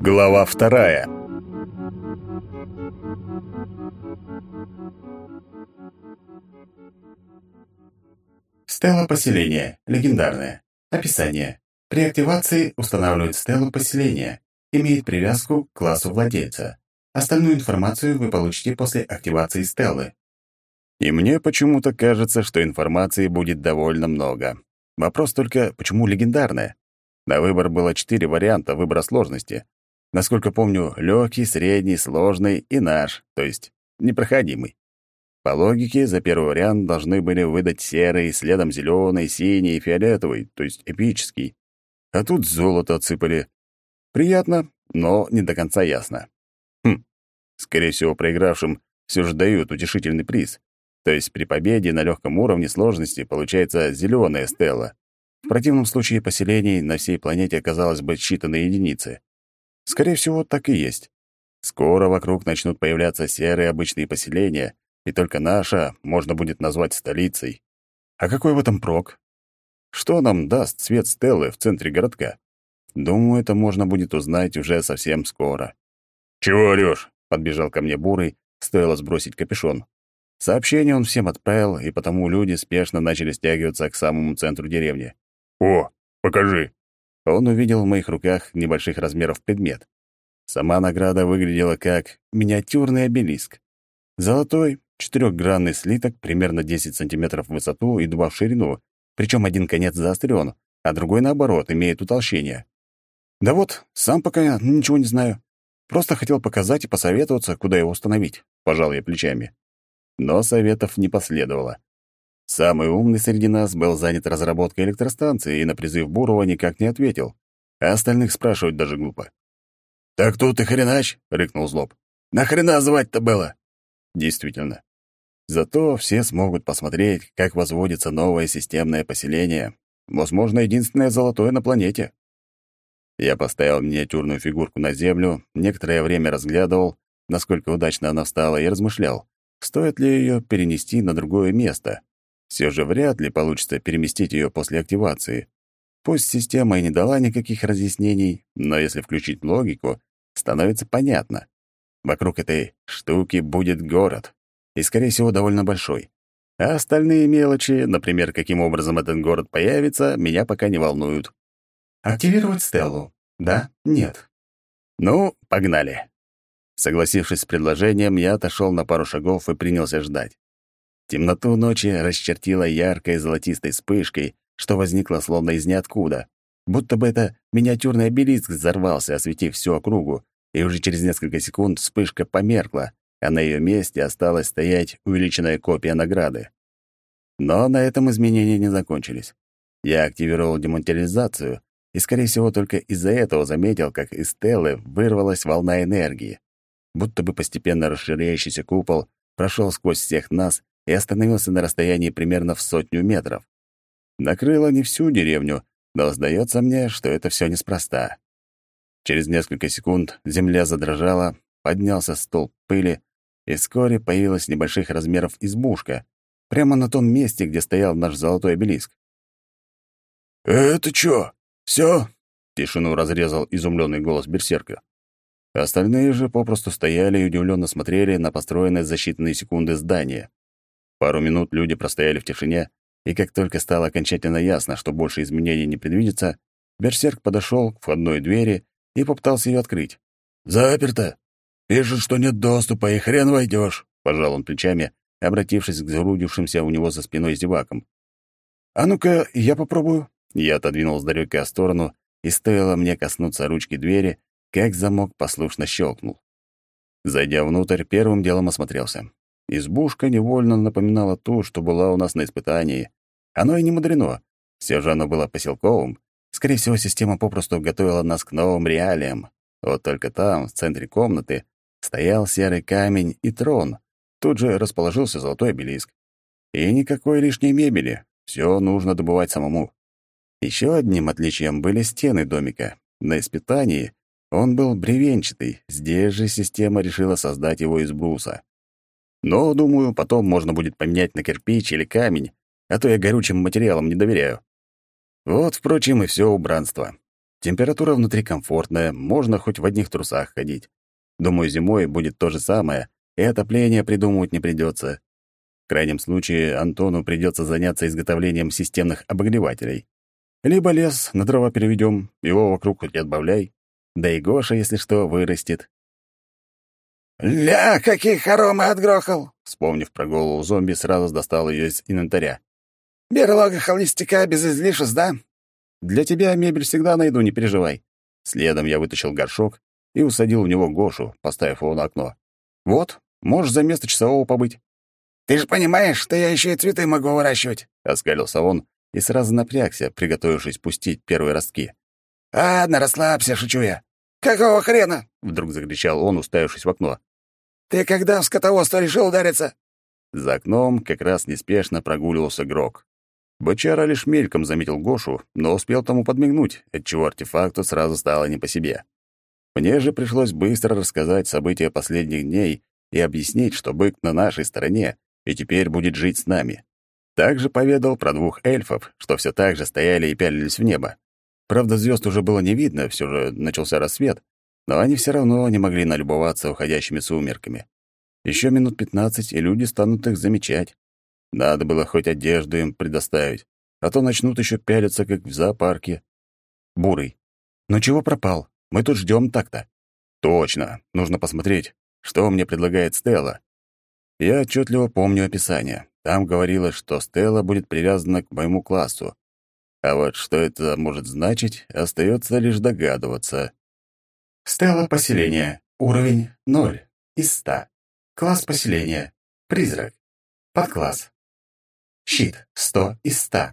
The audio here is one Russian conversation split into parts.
Глава вторая. Стелла поселения. Легендарная. Описание. При активации устанавливает стелу поселения. Имеет привязку к классу владельца. Остальную информацию вы получите после активации стеллы. И мне почему-то кажется, что информации будет довольно много. Вопрос только, почему легендарная? На выбор было четыре варианта выбора сложности. Насколько помню, легкий, средний, сложный и наш, то есть непроходимый. По логике, за первый вариант должны были выдать серый, следом зеленый, синий и фиолетовый, то есть эпический. А тут золото отсыпали. Приятно, но не до конца ясно. Хм, скорее всего, проигравшим все же дают утешительный приз. То есть при победе на легком уровне сложности получается зеленая стела. В противном случае поселений на всей планете оказалось бы считанные единицы. Скорее всего, так и есть. Скоро вокруг начнут появляться серые обычные поселения, и только наша можно будет назвать столицей. А какой в этом прок? Что нам даст цвет стелы в центре городка? Думаю, это можно будет узнать уже совсем скоро. «Чего орёшь?» — подбежал ко мне Бурый, стоило сбросить капюшон. Сообщение он всем отправил, и потому люди спешно начали стягиваться к самому центру деревни. «О, покажи!» Он увидел в моих руках небольших размеров предмет. Сама награда выглядела как миниатюрный обелиск. Золотой, четырехгранный слиток, примерно 10 сантиметров в высоту и 2 в ширину, причем один конец заострен, а другой, наоборот, имеет утолщение. Да вот, сам пока ничего не знаю. Просто хотел показать и посоветоваться, куда его установить, пожал я плечами. Но советов не последовало. Самый умный среди нас был занят разработкой электростанции и на призыв Бурова никак не ответил, а остальных спрашивать даже глупо. «Так тут и хренач!» — рыкнул Злоб. «Нахрена звать-то было?» Действительно. Зато все смогут посмотреть, как возводится новое системное поселение, возможно, единственное золотое на планете. Я поставил миниатюрную фигурку на землю, некоторое время разглядывал, насколько удачно она встала, и размышлял, Стоит ли ее перенести на другое место? Все же вряд ли получится переместить ее после активации. Пусть система и не дала никаких разъяснений, но если включить логику, становится понятно. Вокруг этой штуки будет город, и, скорее всего, довольно большой. А остальные мелочи, например, каким образом этот город появится, меня пока не волнуют. Активировать Стеллу. Да? Нет. Ну, погнали. Согласившись с предложением, я отошел на пару шагов и принялся ждать. Темноту ночи расчертила яркой золотистой вспышкой, что возникло словно из ниоткуда. Будто бы это миниатюрный обелиск взорвался, осветив всю округу, и уже через несколько секунд вспышка померкла, а на ее месте осталась стоять увеличенная копия награды. Но на этом изменения не закончились. Я активировал дематериализацию, и, скорее всего, только из-за этого заметил, как из Стеллы вырвалась волна энергии будто бы постепенно расширяющийся купол прошел сквозь всех нас и остановился на расстоянии примерно в сотню метров. Накрыло не всю деревню, но сдается мне, что это все неспроста. Через несколько секунд земля задрожала, поднялся столб пыли, и вскоре появилась небольших размеров избушка, прямо на том месте, где стоял наш золотой обелиск. «Это чё, всё?» — тишину разрезал изумленный голос берсерка. Остальные же попросту стояли и удивленно смотрели на построенное за считанные секунды здание. Пару минут люди простояли в тишине, и как только стало окончательно ясно, что больше изменений не предвидится, Берсерк подошел к входной двери и попытался ее открыть. «Заперто! Вижу, что нет доступа, и хрен войдешь!» — пожал он плечами, обратившись к зарудившимся у него за спиной зевакам. «А ну-ка, я попробую». Я отодвинул с далека сторону, и стоило мне коснуться ручки двери, как замок послушно щелкнул. Зайдя внутрь, первым делом осмотрелся. Избушка невольно напоминала ту, что была у нас на испытании. Оно и не мудрено. Все же оно было поселковым. Скорее всего, система попросту готовила нас к новым реалиям. Вот только там, в центре комнаты, стоял серый камень и трон. Тут же расположился золотой обелиск. И никакой лишней мебели. Все нужно добывать самому. Еще одним отличием были стены домика. На испытании он был бревенчатый, здесь же система решила создать его из бруса. Но, думаю, потом можно будет поменять на кирпич или камень, а то я горючим материалам не доверяю. Вот, впрочем, и все убранство. Температура внутри комфортная, можно хоть в одних трусах ходить. Думаю, зимой будет то же самое, и отопление придумывать не придется. В крайнем случае, Антону придется заняться изготовлением системных обогревателей. Либо лес на дрова переведем, его вокруг хоть отбавляй. Да и Гоша, если что, вырастет. «Ля, какие хоромы отгрохал!» Вспомнив про голову зомби, сразу достал ее из инвентаря. «Берлога холостяка без излишеств, да?» «Для тебя мебель всегда найду, не переживай». Следом я вытащил горшок и усадил в него Гошу, поставив его на окно. «Вот, можешь за место часового побыть». «Ты же понимаешь, что я еще и цветы могу выращивать?» — оскалился он и сразу напрягся, приготовившись пустить первые ростки. «Ладно, расслабься, шучу я. Какого хрена?» — вдруг закричал он, уставившись в окно. «Ты когда в скотоводство решил удариться?» За окном как раз неспешно прогуливался Грок. Бычара лишь мельком заметил Гошу, но успел тому подмигнуть, отчего артефакту сразу стало не по себе. Мне же пришлось быстро рассказать события последних дней и объяснить, что бык на нашей стороне и теперь будет жить с нами. Также поведал про двух эльфов, что все так же стояли и пялились в небо. Правда, звезд уже было не видно, все же начался рассвет, но они все равно не могли налюбоваться уходящими сумерками. Еще минут пятнадцать, и люди станут их замечать. Надо было хоть одежду им предоставить, а то начнут еще пялиться, как в зоопарке. Бурый. Ну чего пропал? Мы тут ждем так-то. Точно. Нужно посмотреть, что мне предлагает Стелла. Я отчетливо помню описание. Там говорилось, что Стелла будет привязана к моему классу. А вот что это может значить, остается лишь догадываться. Стелла поселения. Уровень 0 из 100. Класс поселения. Призрак. Подкласс. Щит 100 из 100.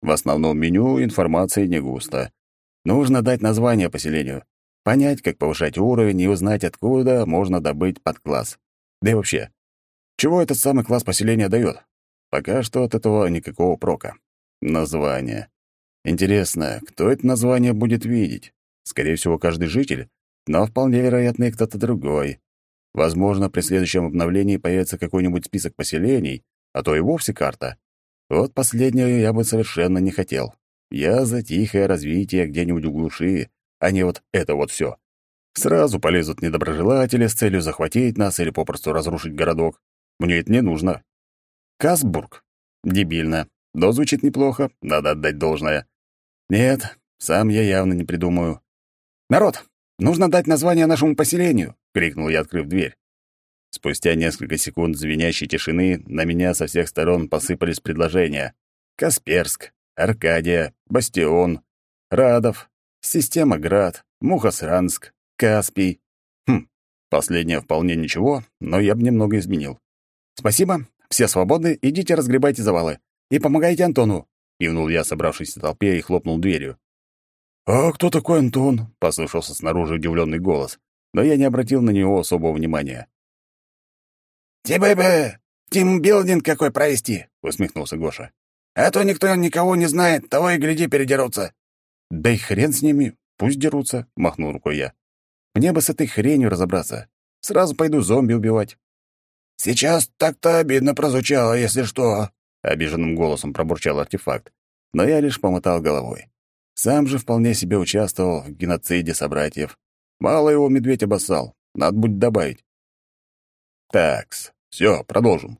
В основном меню информации не густо. Нужно дать название поселению, понять, как повышать уровень и узнать, откуда можно добыть подкласс. Да и вообще, чего этот самый класс поселения дает? Пока что от этого никакого прока. Название. Интересно, кто это название будет видеть? Скорее всего, каждый житель, но вполне вероятно и кто-то другой. Возможно, при следующем обновлении появится какой-нибудь список поселений, а то и вовсе карта. Вот последнюю я бы совершенно не хотел. Я за тихое развитие где-нибудь в глуши, а не вот это вот все. Сразу полезут недоброжелатели с целью захватить нас или попросту разрушить городок. Мне это не нужно. Касбург. Дебильно. Но звучит неплохо, надо отдать должное. Нет, сам я явно не придумаю. «Народ, нужно дать название нашему поселению!» — крикнул я, открыв дверь. Спустя несколько секунд звенящей тишины на меня со всех сторон посыпались предложения. Касперск, Аркадия, Бастион, Радов, Система Град, Мухосранск, Каспий. Хм, последнее вполне ничего, но я бы немного изменил. «Спасибо, все свободны, идите разгребайте завалы. И помогайте Антону!» — кивнул я, собравшись в толпе, и хлопнул дверью. «А кто такой Антон?» — послышался снаружи удивленный голос, но я не обратил на него особого внимания. «Тебе тимбилдинг какой провести», — усмехнулся Гоша. «А то никто никого не знает, того и гляди передерутся». «Да и хрен с ними, пусть дерутся», — махнул рукой я. «Мне бы с этой хренью разобраться. Сразу пойду зомби убивать». «Сейчас так-то обидно прозвучало, если что», — обиженным голосом пробурчал артефакт. Но я лишь помотал головой. Сам же вполне себе участвовал в геноциде собратьев. Мало его медведь обоссал, надо будет добавить. Такс, все, продолжим.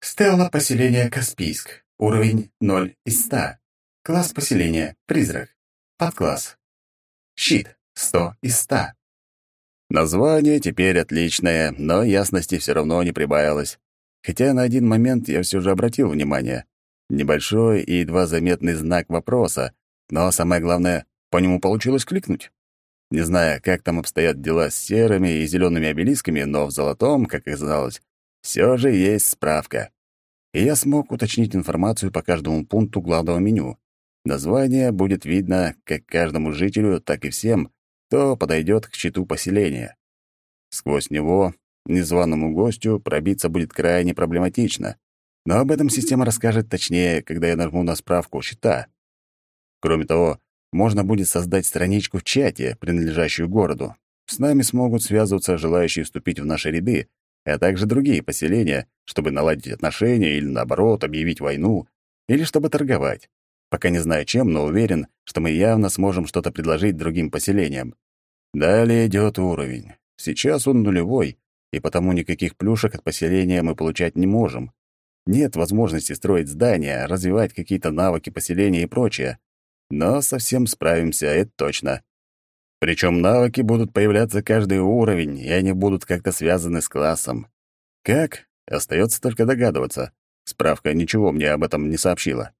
Стелла поселения Каспийск. Уровень 0 из 100. Класс поселения Призрак. Подкласс. Щит 100 из 100. Название теперь отличное, но ясности все равно не прибавилось. Хотя на один момент я все же обратил внимание. Небольшой и едва заметный знак вопроса, но самое главное, по нему получилось кликнуть. Не знаю, как там обстоят дела с серыми и зелеными обелисками, но в золотом, как оказалось, все же есть справка. И я смог уточнить информацию по каждому пункту главного меню. Название будет видно как каждому жителю, так и всем, кто подойдет к щиту поселения. Сквозь него незваному гостю пробиться будет крайне проблематично, но об этом система расскажет точнее, когда я нажму на справку щита. Кроме того, можно будет создать страничку в чате, принадлежащую городу. С нами смогут связываться желающие вступить в наши ряды, а также другие поселения, чтобы наладить отношения или, наоборот, объявить войну, или чтобы торговать. Пока не знаю чем, но уверен, что мы явно сможем что-то предложить другим поселениям. Далее идет уровень. Сейчас он нулевой, и потому никаких плюшек от поселения мы получать не можем. Нет возможности строить здания, развивать какие-то навыки поселения и прочее. Но совсем справимся, это точно. Причем навыки будут появляться каждый уровень, и они будут как-то связаны с классом. Как? Остается только догадываться. Справка ничего мне об этом не сообщила.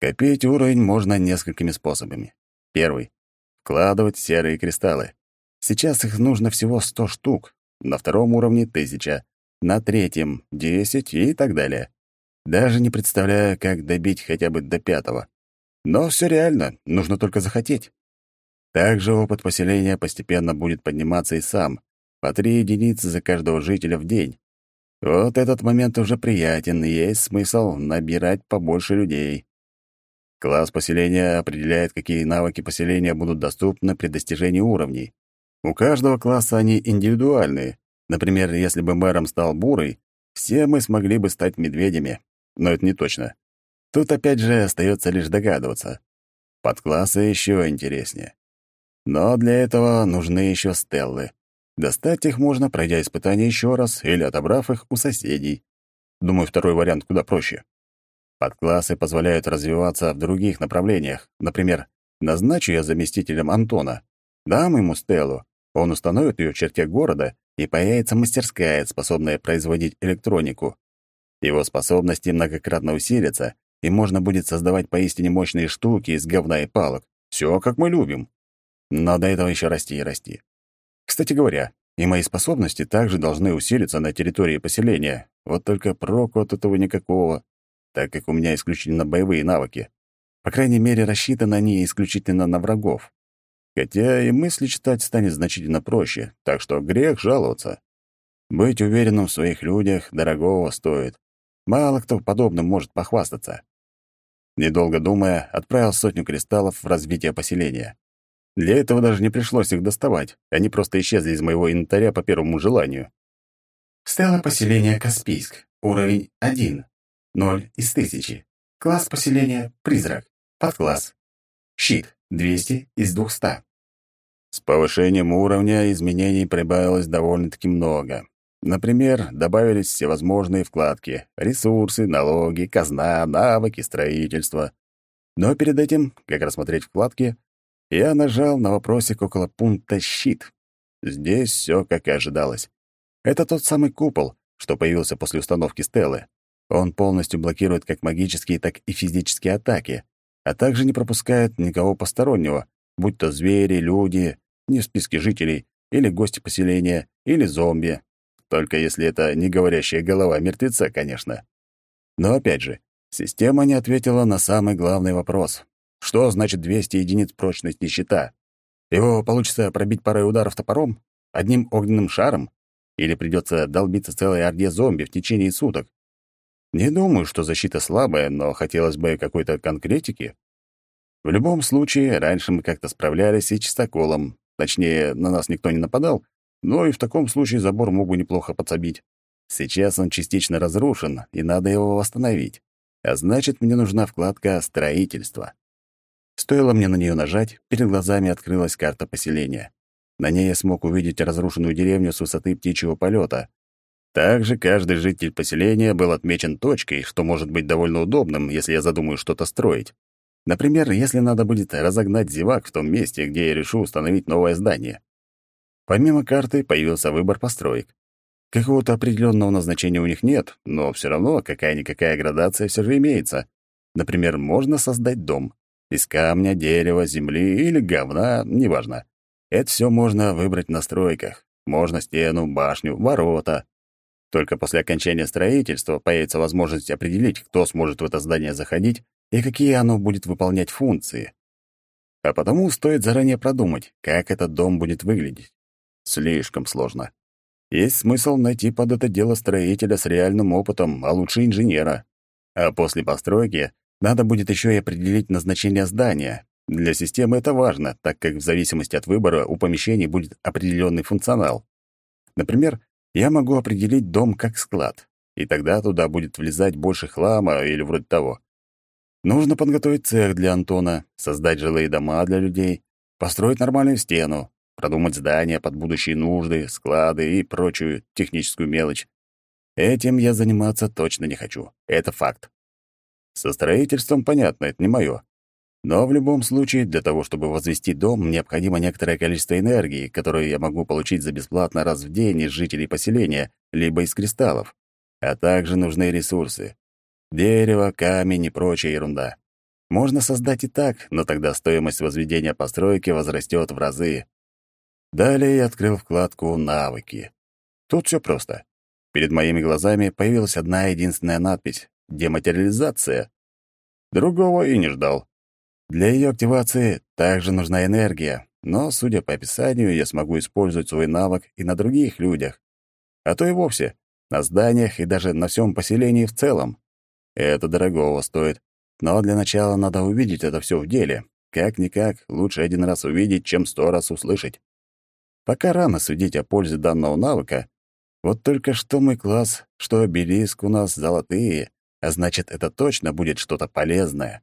Копить уровень можно несколькими способами. Первый — вкладывать серые кристаллы. Сейчас их нужно всего 100 штук, на втором уровне — 1000, на третьем — 10 и так далее. Даже не представляю, как добить хотя бы до пятого. Но все реально, нужно только захотеть. Также опыт поселения постепенно будет подниматься и сам, по три единицы за каждого жителя в день. Вот этот момент уже приятен, и есть смысл набирать побольше людей. Класс поселения определяет, какие навыки поселения будут доступны при достижении уровней. У каждого класса они индивидуальные. Например, если бы мэром стал бурый, все мы смогли бы стать медведями. Но это не точно. Тут опять же остается лишь догадываться. Подклассы еще интереснее. Но для этого нужны еще стеллы. Достать их можно, пройдя испытания еще раз или отобрав их у соседей. Думаю, второй вариант куда проще. Подклассы позволяют развиваться в других направлениях. Например, назначу я заместителем Антона. Дам ему стеллу. Он установит ее в черте города, и появится мастерская, способная производить электронику. Его способности многократно усилятся, и можно будет создавать поистине мощные штуки из говна и палок. Все, как мы любим. Но до этого еще расти и расти. Кстати говоря, и мои способности также должны усилиться на территории поселения. Вот только проку от этого никакого, так как у меня исключительно боевые навыки. По крайней мере, рассчитаны они исключительно на врагов. Хотя и мысли читать станет значительно проще, так что грех жаловаться. Быть уверенным в своих людях дорогого стоит. Мало кто подобным может похвастаться. Недолго думая, отправил сотню кристаллов в развитие поселения. Для этого даже не пришлось их доставать, они просто исчезли из моего инвентаря по первому желанию. Стелла поселения Каспийск. Уровень 1. 0 из 1000. Класс поселения Призрак. Подкласс. Щит. 200 из 200. С повышением уровня изменений прибавилось довольно-таки много. Например, добавились всевозможные вкладки — ресурсы, налоги, казна, навыки, строительство. Но перед этим, как рассмотреть вкладки, я нажал на вопросик около пункта «Щит». Здесь все как и ожидалось. Это тот самый купол, что появился после установки Стеллы. Он полностью блокирует как магические, так и физические атаки, а также не пропускает никого постороннего, будь то звери, люди, не в списке жителей, или гости поселения, или зомби. Только если это не говорящая голова мертвеца, конечно. Но опять же, система не ответила на самый главный вопрос. Что значит 200 единиц прочности щита? Его получится пробить парой ударов топором? Одним огненным шаром? Или придется долбиться целой орде зомби в течение суток? Не думаю, что защита слабая, но хотелось бы какой-то конкретики. В любом случае, раньше мы как-то справлялись и чистоколом. Точнее, на нас никто не нападал, но и в таком случае забор мог бы неплохо подсобить. Сейчас он частично разрушен, и надо его восстановить. А значит, мне нужна вкладка «Строительство». Стоило мне на нее нажать, перед глазами открылась карта поселения. На ней я смог увидеть разрушенную деревню с высоты птичьего полета. Также каждый житель поселения был отмечен точкой, что может быть довольно удобным, если я задумаю что-то строить. Например, если надо будет разогнать зевак в том месте, где я решу установить новое здание. Помимо карты появился выбор построек. Какого-то определенного назначения у них нет, но все равно какая-никакая градация все же имеется. Например, можно создать дом. Из камня, дерева, земли или говна, неважно. Это все можно выбрать в настройках. Можно стену, башню, ворота. Только после окончания строительства появится возможность определить, кто сможет в это здание заходить и какие оно будет выполнять функции. А потому стоит заранее продумать, как этот дом будет выглядеть. Слишком сложно. Есть смысл найти под это дело строителя с реальным опытом, а лучше инженера. А после постройки надо будет еще и определить назначение здания. Для системы это важно, так как в зависимости от выбора у помещений будет определенный функционал. Например, я могу определить дом как склад, и тогда туда будет влезать больше хлама или вроде того. Нужно подготовить цех для Антона, создать жилые дома для людей, построить нормальную стену, продумать здания под будущие нужды, склады и прочую техническую мелочь. Этим я заниматься точно не хочу. Это факт. Со строительством понятно, это не мое. Но в любом случае, для того, чтобы возвести дом, необходимо некоторое количество энергии, которую я могу получить за бесплатно раз в день из жителей поселения, либо из кристаллов. А также нужны ресурсы. Дерево, камень и прочая ерунда. Можно создать и так, но тогда стоимость возведения постройки возрастет в разы. Далее я открыл вкладку «Навыки». Тут все просто. Перед моими глазами появилась одна единственная надпись — «Дематериализация». Другого и не ждал. Для ее активации также нужна энергия, но, судя по описанию, я смогу использовать свой навык и на других людях. А то и вовсе на зданиях и даже на всем поселении в целом. Это дорогого стоит. Но для начала надо увидеть это все в деле. Как-никак, лучше один раз увидеть, чем сто раз услышать. Пока рано судить о пользе данного навыка. Вот только что мой класс, что обелиск у нас золотые, а значит, это точно будет что-то полезное.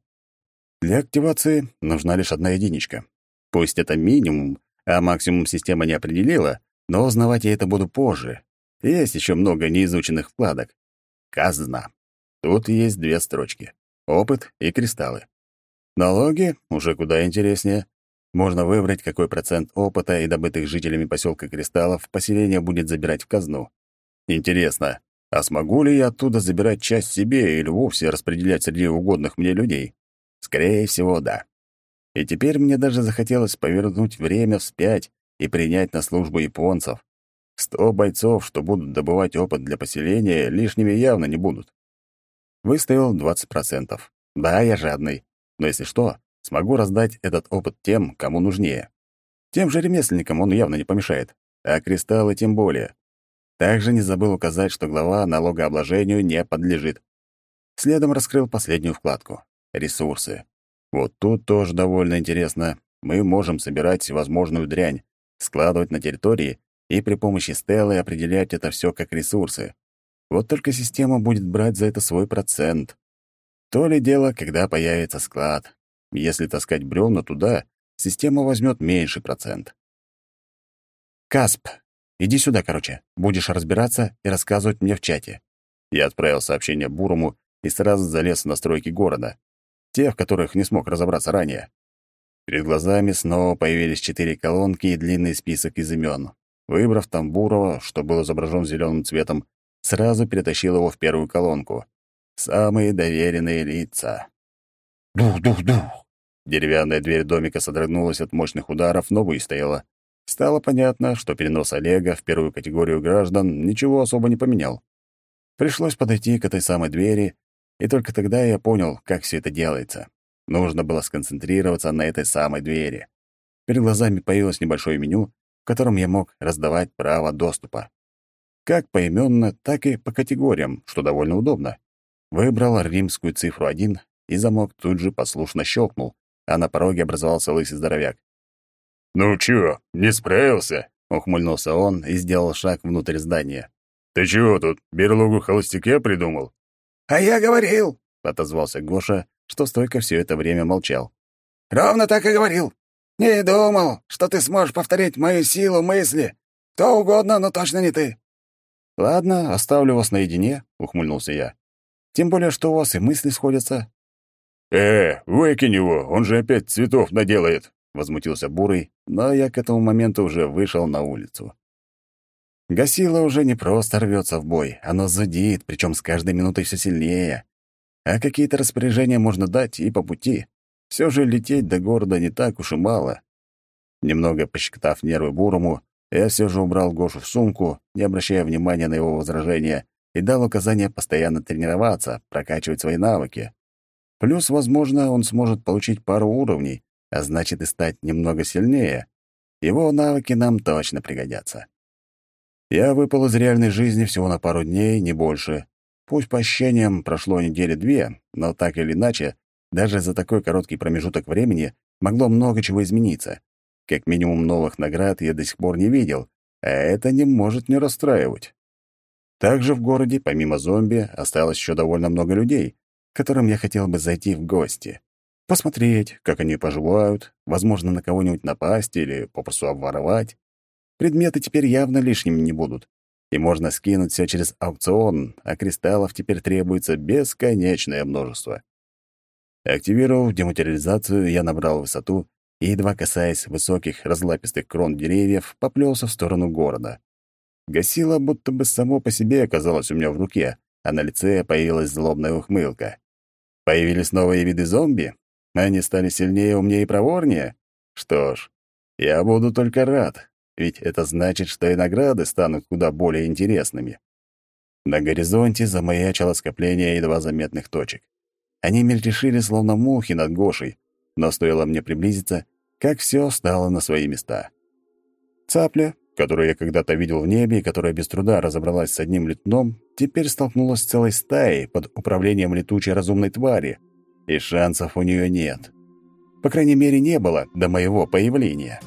Для активации нужна лишь одна единичка. Пусть это минимум, а максимум система не определила, но узнавать я это буду позже. Есть еще много неизученных вкладок. Казна. Тут есть две строчки — опыт и кристаллы. Налоги уже куда интереснее. Можно выбрать, какой процент опыта и добытых жителями поселка кристаллов поселение будет забирать в казну. Интересно, а смогу ли я оттуда забирать часть себе или вовсе распределять среди угодных мне людей? Скорее всего, да. И теперь мне даже захотелось повернуть время вспять и принять на службу японцев. Сто бойцов, что будут добывать опыт для поселения, лишними явно не будут. Выставил 20%. Да, я жадный. Но если что, смогу раздать этот опыт тем, кому нужнее. Тем же ремесленникам он явно не помешает. А кристаллы тем более. Также не забыл указать, что глава налогообложению не подлежит. Следом раскрыл последнюю вкладку — ресурсы. Вот тут тоже довольно интересно. Мы можем собирать всевозможную дрянь, складывать на территории и при помощи стелы определять это все как ресурсы. Вот только система будет брать за это свой процент. То ли дело, когда появится склад. Если таскать бревна туда, система возьмет меньший процент. «Касп, иди сюда, короче. Будешь разбираться и рассказывать мне в чате». Я отправил сообщение Бурому и сразу залез в настройки города. Те, в которых не смог разобраться ранее. Перед глазами снова появились четыре колонки и длинный список из имен. Выбрав там Бурова, что был изображен зеленым цветом, сразу перетащил его в первую колонку. Самые доверенные лица. Дух-дух-дух! Деревянная дверь домика содрогнулась от мощных ударов, но выстояла. Стало понятно, что перенос Олега в первую категорию граждан ничего особо не поменял. Пришлось подойти к этой самой двери, и только тогда я понял, как все это делается. Нужно было сконцентрироваться на этой самой двери. Перед глазами появилось небольшое меню, в котором я мог раздавать право доступа. Как поименно, так и по категориям, что довольно удобно. Выбрал римскую цифру 1, и замок тут же послушно щелкнул, а на пороге образовался лысый здоровяк. «Ну чё, не справился?» — ухмыльнулся он и сделал шаг внутрь здания. «Ты чего тут, берлогу холостяке придумал?» «А я говорил!» — отозвался Гоша, что стойко все это время молчал. «Ровно так и говорил. Не думал, что ты сможешь повторить мою силу мысли. Кто угодно, но точно не ты. «Ладно, оставлю вас наедине», — ухмыльнулся я. «Тем более, что у вас и мысли сходятся». «Э, выкинь его, он же опять цветов наделает», — возмутился Бурый, но я к этому моменту уже вышел на улицу. Гасило уже не просто рвется в бой, оно зудит, причем с каждой минутой все сильнее. А какие-то распоряжения можно дать и по пути. Все же лететь до города не так уж и мало. Немного пощекотав нервы Бурому, я все же убрал Гошу в сумку, не обращая внимания на его возражения, и дал указание постоянно тренироваться, прокачивать свои навыки. Плюс, возможно, он сможет получить пару уровней, а значит и стать немного сильнее. Его навыки нам точно пригодятся. Я выпал из реальной жизни всего на пару дней, не больше. Пусть по ощущениям прошло недели две, но так или иначе, даже за такой короткий промежуток времени могло много чего измениться. Как минимум новых наград я до сих пор не видел, а это не может не расстраивать. Также в городе, помимо зомби, осталось еще довольно много людей, которым я хотел бы зайти в гости. Посмотреть, как они поживают, возможно, на кого-нибудь напасть или попросту обворовать. Предметы теперь явно лишними не будут, и можно скинуть все через аукцион, а кристаллов теперь требуется бесконечное множество. Активировав дематериализацию, я набрал высоту и, едва касаясь высоких разлапистых крон деревьев, поплелся в сторону города. Гасило будто бы само по себе оказалось у меня в руке, а на лице появилась злобная ухмылка. Появились новые виды зомби? Они стали сильнее, умнее и проворнее? Что ж, я буду только рад, ведь это значит, что и награды станут куда более интересными. На горизонте замаячило скопление едва заметных точек. Они мельтешили, словно мухи над Гошей, но стоило мне приблизиться, как все стало на свои места. Цапля, которую я когда-то видел в небе и которая без труда разобралась с одним летуном, теперь столкнулась с целой стаей под управлением летучей разумной твари, и шансов у нее нет. По крайней мере, не было до моего появления.